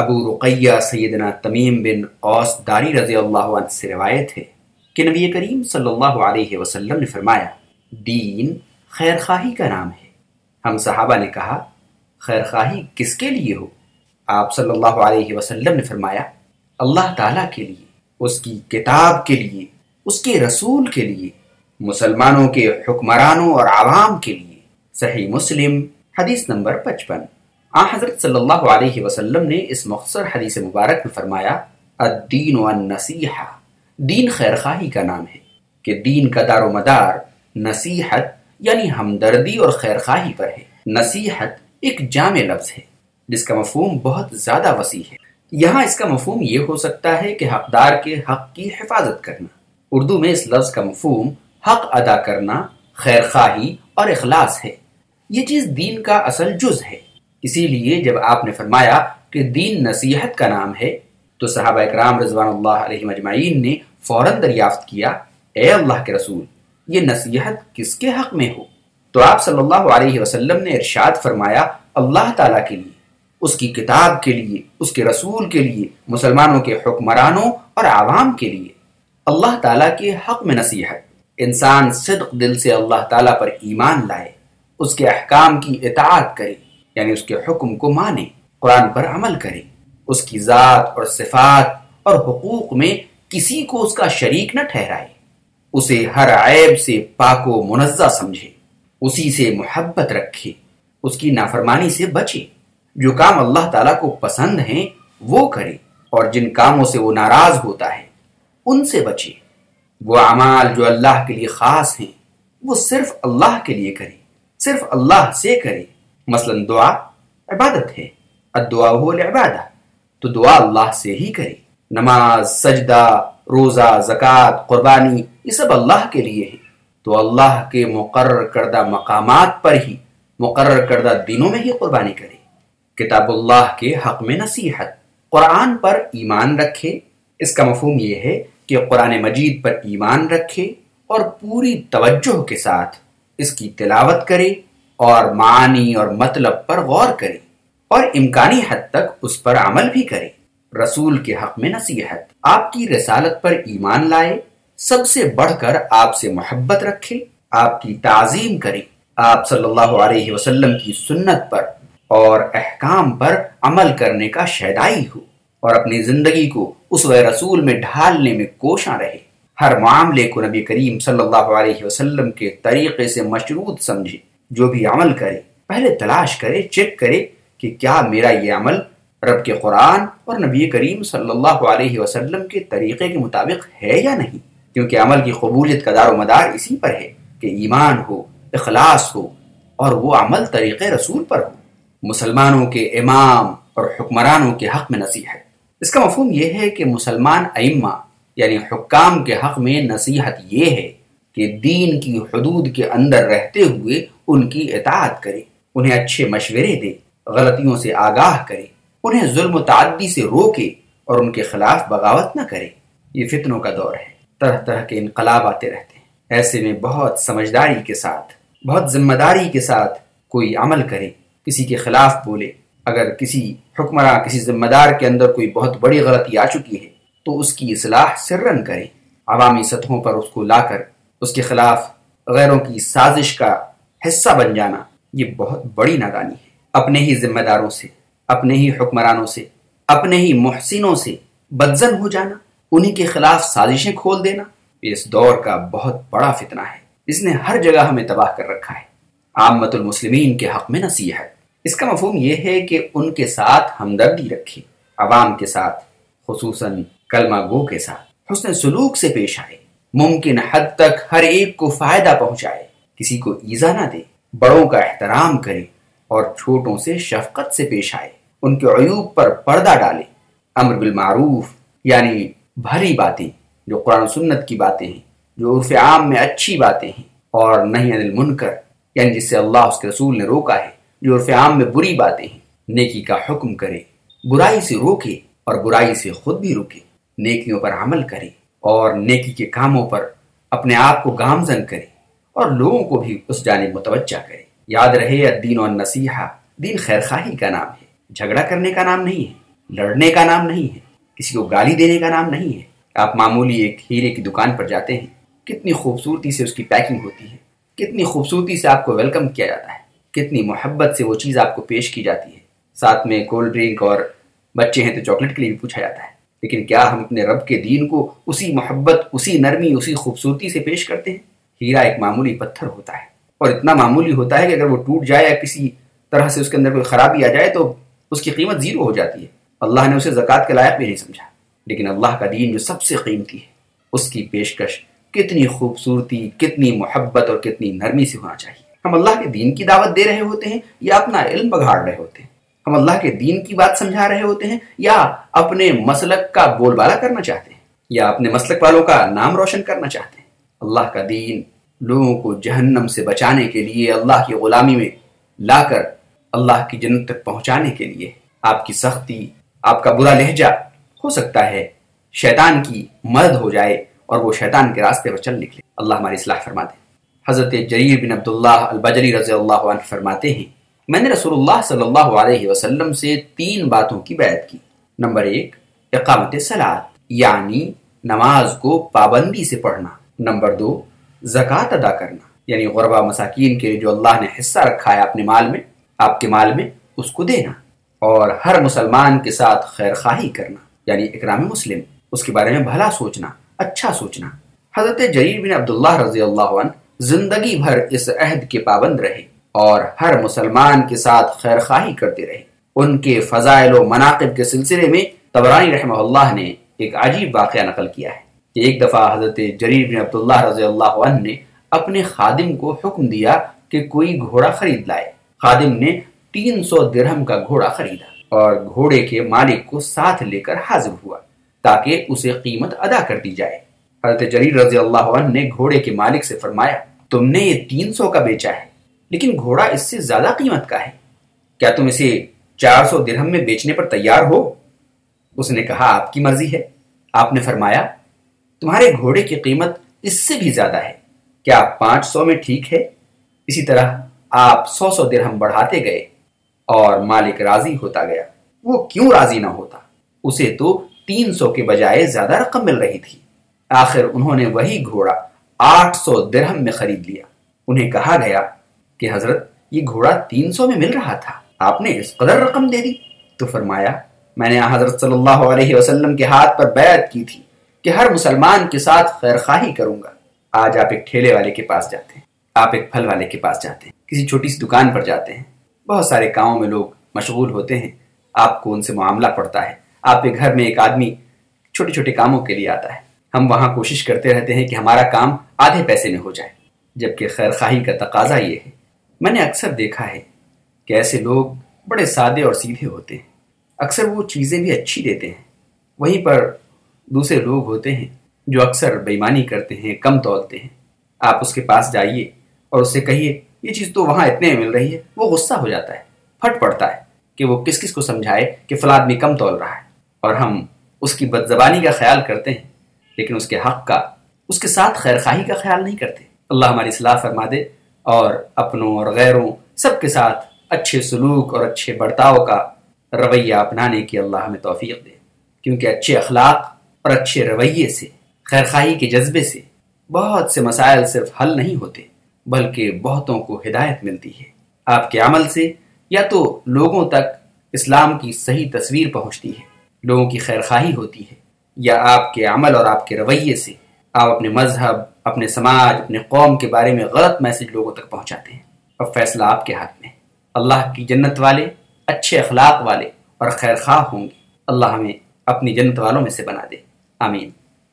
ابو رقیہ سیدنا تمیم بن اوس داری رضی اللہ عنہ سے روایت ہے کہ نبی کریم صلی اللہ علیہ وسلم نے فرمایا، دین خیر خواہی کا نام ہے۔ ہم صحابہ نے کہا خیر خواہی کس کے لیے ہو؟ آپ صلی اللہ علیہ وسلم نے فرمایا، اللہ تعالیٰ کے لیے، اس کی کتاب کے لیے، اس کے رسول کے لیے، مسلمانوں کے حکمرانوں اور عوام کے لیے۔ صحیح مسلم، حدیث نمبر پچپن۔ آ حضرت صلی اللہ علیہ وسلم نے اس مختصر حدیث مبارک میں فرمایا، الدین و النصیحہ دین خیر خواہی کا نام ہے، کہ دین کا دار و مدار نصیحت یعنی ہمدردی اور خیر خواہی پر ہے۔ نصیحت ایک جامع لفظ ہے، جس کا مفہوم بہت زیادہ وسیع ہے۔ یہاں اس کا مفہوم یہ ہو سکتا ہے کہ حقدار کے حق کی حفاظت کرنا۔ اردو میں اس لفظ کا مفہوم حق ادا کرنا خیر خواہی اور اخلاص ہے۔ یہ چیز دین کا اصل جز ہے۔ اسی لیے جب آپ نے فرمایا کہ دین نصیحت کا نام ہے، تو صحابہ اکرام رضوان اللہ علیہ مجمعین نے فوراً دریافت کیا، اے اللہ کے رسول، یہ نصیحت کس کے حق میں ہو؟ تو آپ صلی اللہ علیہ وسلم نے ارشاد فرمایا، اللہ تعالیٰ کے لیے، اس کی کتاب کے لیے، اس کے رسول کے لیے، مسلمانوں کے حکمرانوں اور عوام کے لیے۔ اللہ تعالیٰ کے حق میں نصیحت۔ انسان صدق دل سے اللہ تعالیٰ پر ایمان لائے، اس کے احکام کی اطاعت کرے۔ یعنی اس کے حکم کو مانے قرآن پر عمل کرے اس کی ذات اور صفات اور حقوق میں کسی کو اس کا شریک نہ ٹھہرائے۔ اسے ہر عیب سے پاک و منزہ سمجھے۔ اسی سے محبت رکھے۔ اس کی نافرمانی سے بچے۔ جو کام اللہ تعالیٰ کو پسند ہیں، وہ کرے۔ اور جن کاموں سے وہ ناراض ہوتا ہے، ان سے بچے۔ وہ اعمال جو اللہ کے لیے خاص ہیں، وہ صرف اللہ کے لیے کرے۔ صرف اللہ سے کرے۔ مثلا دعا عبادت ہے الدعا هو العبادہ تو دعا اللہ سے ہی کرے۔ نماز، سجدہ، روزہ، زکوٰۃ، قربانی، یہ سب اللہ کے لیے ہے تو اللہ کے مقرر کردہ مقامات پر ہی، مقرر کردہ دنوں میں ہی قربانی کرے۔ کتاب اللہ کے حق میں نصیحت۔ قرآن پر ایمان رکھے۔ اس کا مفہوم یہ ہے کہ قرآن مجید پر ایمان رکھے اور پوری توجہ کے ساتھ اس کی تلاوت کرے۔ اور معنی اور مطلب پر غور کرے اور امکانی حد تک اس پر عمل بھی کرے رسول کے حق میں نصیحت، آپ کی رسالت پر ایمان لائے، سب سے بڑھ کر آپ سے محبت رکھے، آپ کی تعظیم کرے آپ صلی اللہ علیہ وسلم کی سنت پر اور احکام پر عمل کرنے کا شیدائی ہو اور اپنی زندگی کو اس و رسول میں ڈھالنے میں کوشاں رہے۔ ہر معاملے کو نبی کریم صلی اللہ علیہ وسلم کے طریقے سے مشروط سمجھے۔ جو بھی عمل کرے، پہلے تلاش کرے، چیک کرے کہ کیا میرا یہ عمل رب کے قرآن اور نبی کریم صلی اللہ علیہ وسلم کے طریقے کے مطابق ہے یا نہیں؟ کیونکہ عمل کی قبولیت کا دار و مدار اسی پر ہے کہ ایمان ہو، اخلاص ہو اور وہ عمل طریقے رسول پر ہو۔ مسلمانوں کے امام اور حکمرانوں کے حق میں نصیحت۔ اس کا مفہوم یہ ہے کہ مسلمان ائمہ یعنی حکام کے حق میں نصیحت یہ ہے کہ دین کی حدود کے اندر رہتے ہوئے ان کی اطاعت کرے، انہیں اچھے مشورے دے، غلطیوں سے آگاہ کرے، انہیں ظلم و تعدی سے روکے اور ان کے خلاف بغاوت نہ کرے۔ یہ فتنوں کا دور ہے، طرح طرح کے انقلاب آتے رہتے ہیں۔ ایسے میں بہت سمجھداری کے ساتھ، بہت ذمہ داری کے ساتھ کوئی عمل کرے، کسی کے خلاف بولے۔ اگر کسی حکمراں، کسی ذمہ دار کے اندر کوئی بہت بڑی غلطی آ چکی ہے، تو اس کی اصلاح سرن کرے۔ عوامی سطحوں پر اس کو لا کر، اس کے خلاف غیروں کی سازش کا حصہ بن جانا، یہ بہت بڑی نادانی ہے۔ اپنے ہی ذمہ داروں سے، اپنے ہی حکمرانوں سے، اپنے ہی محسنوں سے بدزن ہو جانا، انہی کے خلاف سازشیں کھول دینا، اس دور کا بہت بڑا فتنہ ہے۔ اس نے ہر جگہ ہمیں تباہ کر رکھا ہے۔ عامت المسلمین کے حق میں نصیحت اس کا مفہوم یہ ہے کہ ان کے ساتھ ہمدردی رکھے عوام کے ساتھ، خصوصاً کلمہ گو کے ساتھ۔ حسن سلوک سے پیش آئے۔ ممکن حد تک ہر ایک کو فائدہ پہنچائے۔ کسی کو ایزا نہ دے، بڑوں کا احترام کرے اور چھوٹوں سے شفقت سے پیش آئے۔ ان کے عیوب پر پردہ ڈالے۔ امر بالمعروف یعنی بھری باتیں، جو قرآن سنت کی باتیں ہیں، جو عرف عام میں اچھی باتیں ہیں، اور نہیں انل منکر یعنی جس سے اللہ اس کے رسول نے روکا ہے، جو عرف عام میں بری باتیں ہیں۔ نیکی کا حکم کرے، برائی سے روکے اور برائی سے خود بھی روکے نیکیوں پر عمل کرے اور نیکی کے کاموں پر اپنے آپ کو گامزن کرے۔ اور لوگوں کو بھی اس جانب متوجہ کرے یاد رہے دین و نصیحہ دین خیر خواہی کا نام ہے۔ جھگڑا کرنے کا نام نہیں ہے، لڑنے کا نام نہیں ہے، کسی کو گالی دینے کا نام نہیں ہے۔ آپ معمولی ایک ہیرے کی دکان پر جاتے ہیں، کتنی خوبصورتی سے اس کی پیکنگ ہوتی ہے، کتنی خوبصورتی سے آپ کو ویلکم کیا جاتا ہے، کتنی محبت سے وہ چیز آپ کو پیش کی جاتی ہے۔ ساتھ میں کولڈ ڈرنک اور بچے ہیں تو چاکلیٹ کے لیے بھی پوچھا جاتا ہے۔ لیکن کیا ہم اپنے رب کے دین کو اسی محبت، اسی نرمی، اسی خوبصورتی سے پیش کرتے ہیں؟ ہیرا ایک معمولی پتھر ہوتا ہے۔ اور اتنا معمولی ہوتا ہے کہ اگر وہ ٹوٹ جائے یا کسی طرح سے اس کے اندر کوئی خرابی آ جائے تو اس کی قیمت زیرو ہو جاتی ہے۔ اللہ نے اسے زکوٰۃ کے لائق بھی نہیں سمجھا۔ لیکن اللہ کا دین جو سب سے قیمتی ہے، اس کی پیشکش کتنی خوبصورتی، کتنی محبت اور کتنی نرمی سے ہونا چاہیے۔ ہم اللہ کے دین کی دعوت دے رہے ہوتے ہیں یا اپنا علم بگاڑ رہے ہوتے ہیں؟ ہم اللہ کے دین کی بات سمجھا رہے ہوتے ہیں یا اپنے مسلک کا بول بالا کرنا چاہتے ہیں؟ یا اپنے مسلک والوں کا نام روشن کرنا چاہتے ہیں؟ اللہ کا دین لوگوں کو جہنم سے بچانے کے لیے، اللہ کی غلامی میں لا کر اللہ کی جنت تک پہنچانے کے لیے۔ آپ کی سختی، آپ کا برا لہجہ ہو سکتا ہے۔ شیطان کی مدد ہو جائے اور وہ شیطان کے راستے پر چل نکلے۔ اللہ ہماری اصلاح فرما دے حضرت جریر بن عبداللہ البجری رضی اللہ عنہ فرماتے ہیں، میں نے رسول اللہ صلی اللہ علیہ وسلم سے تین باتوں کی بیعت کی۔ نمبر ایک، اقامت سلاد یعنی نماز کو پابندی سے پڑھنا۔ نمبر دو، زکوٰۃ ادا کرنا۔ یعنی غربہ مساکین کے جو اللہ نے حصہ رکھا ہے اپنے مال میں، آپ کے مال میں اس کو دینا۔ اور ہر مسلمان کے ساتھ خیر خواہی کرنا۔ یعنی اکرام مسلم، اس کے بارے میں بھلا سوچنا اچھا سوچنا۔ حضرت جریر بن عبداللہ رضی اللہ عنہ زندگی بھر اس عہد کے پابند رہے اور ہر مسلمان کے ساتھ خیر خواہی کرتے رہے۔ ان کے فضائل و مناقب کے سلسلے میں تبرانی رحمہ اللہ نے ایک عجیب واقعہ نقل کیا ہے۔ کہ ایک دفعہ حضرت جریر بن عبداللہ رضی اللہ عنہ نے اپنے خادم کو حکم دیا کہ کوئی گھوڑا خرید لائے۔ خادم نے تین سو درہم کا گھوڑا خریدا اور گھوڑے کے مالک کو ساتھ لے کر حاضر ہوا تاکہ اسے قیمت ادا کر دی جائے۔ حضرت جریر رضی اللہ عنہ نے گھوڑے کے مالک سے فرمایا، تم نے یہ تین سو کا بیچا ہے، لیکن گھوڑا اس سے زیادہ قیمت کا ہے۔ کیا تم اسے چار سو درہم میں بیچنے پر تیار ہو؟ اس نے کہا، آپ کی مرضی ہے۔ آپ نے فرمایا تمہارے گھوڑے کی قیمت اس سے بھی زیادہ ہے۔ کیا پانچ سو میں ٹھیک ہے اسی طرح آپ سو سو درہم بڑھاتے گئے اور مالک راضی ہوتا گیا۔ وہ کیوں راضی نہ ہوتا؟ اسے تو تین سو کے بجائے زیادہ رقم مل رہی تھی۔ آخر انہوں نے وہی گھوڑا آٹھ سو درہم میں خرید لیا۔ انہیں کہا گیا کہ حضرت، یہ گھوڑا تین سو میں مل رہا تھا۔ آپ نے اس قدر رقم دے دی۔ تو فرمایا، میں نے حضرت صلی اللہ علیہ وسلم کے ہاتھ پر بیعت کی تھی۔ کہ ہر مسلمان کے ساتھ خیر خواہی کروں گا۔ آج آپ ایک ٹھیلے والے کے پاس جاتے ہیں۔ آپ ایک پھل والے کے پاس جاتے ہیں۔ کسی چھوٹی سی دکان پر جاتے ہیں۔ بہت سارے کاموں میں لوگ مشغول ہوتے ہیں۔ آپ کو ان سے معاملہ پڑتا ہے۔ آپ کے گھر میں ایک آدمی چھوٹے چھوٹے کاموں کے لیے آتا ہے۔ ہم وہاں کوشش کرتے رہتے ہیں کہ ہمارا کام آدھے پیسے میں ہو جائے۔ جبکہ خیر خواہی کا تقاضا یہ ہے۔ میں نے اکثر دیکھا ہے کہ ایسے لوگ بڑے سادے اور سیدھے ہوتے ہیں۔ اکثر وہ چیزیں بھی اچھی دیتے ہیں۔ وہیں پر دوسرے لوگ ہوتے ہیں جو اکثر بےمانی کرتے ہیں، کم تولتے ہیں۔ آپ اس کے پاس جائیے اور اس سے کہیے، یہ چیز تو وہاں اتنے میں مل رہی ہے، وہ غصہ ہو جاتا ہے، پھٹ پڑتا ہے کہ وہ کس کس کو سمجھائے کہ فلاں آدمی کم تول رہا ہے۔ اور ہم اس کی بد زبانی کا خیال کرتے ہیں، لیکن اس کے حق کا، اس کے ساتھ خیر خواہی کا خیال نہیں کرتے۔ اللہ ہماری اصلاح فرما دے اور اپنوں اور غیروں، سب کے ساتھ اچھے سلوک اور اچھے برتاؤ کا رویہ اپنانے کی اللہ ہمیں توفیق دے۔ کیونکہ اچھے اخلاق اور اچھے رویے سے خیر خواہی کے جذبے سے۔ بہت سے مسائل صرف حل نہیں ہوتے، بلکہ بہتوں کو ہدایت ملتی ہے۔ آپ کے عمل سے یا تو لوگوں تک اسلام کی صحیح تصویر پہنچتی ہے، لوگوں کی خیر خواہی ہوتی ہے، یا آپ کے عمل اور آپ کے رویے سے۔ آپ اپنے مذہب، اپنے سماج، اپنے قوم کے بارے میں غلط میسج لوگوں تک پہنچاتے ہیں۔ اور فیصلہ آپ کے ہاتھ میں۔ اللہ کی جنت والے، اچھے اخلاق والے اور خیر خواہ ہوں گے۔ اللہ ہمیں اپنی جنت والوں میں سے بنا دے۔ آمین۔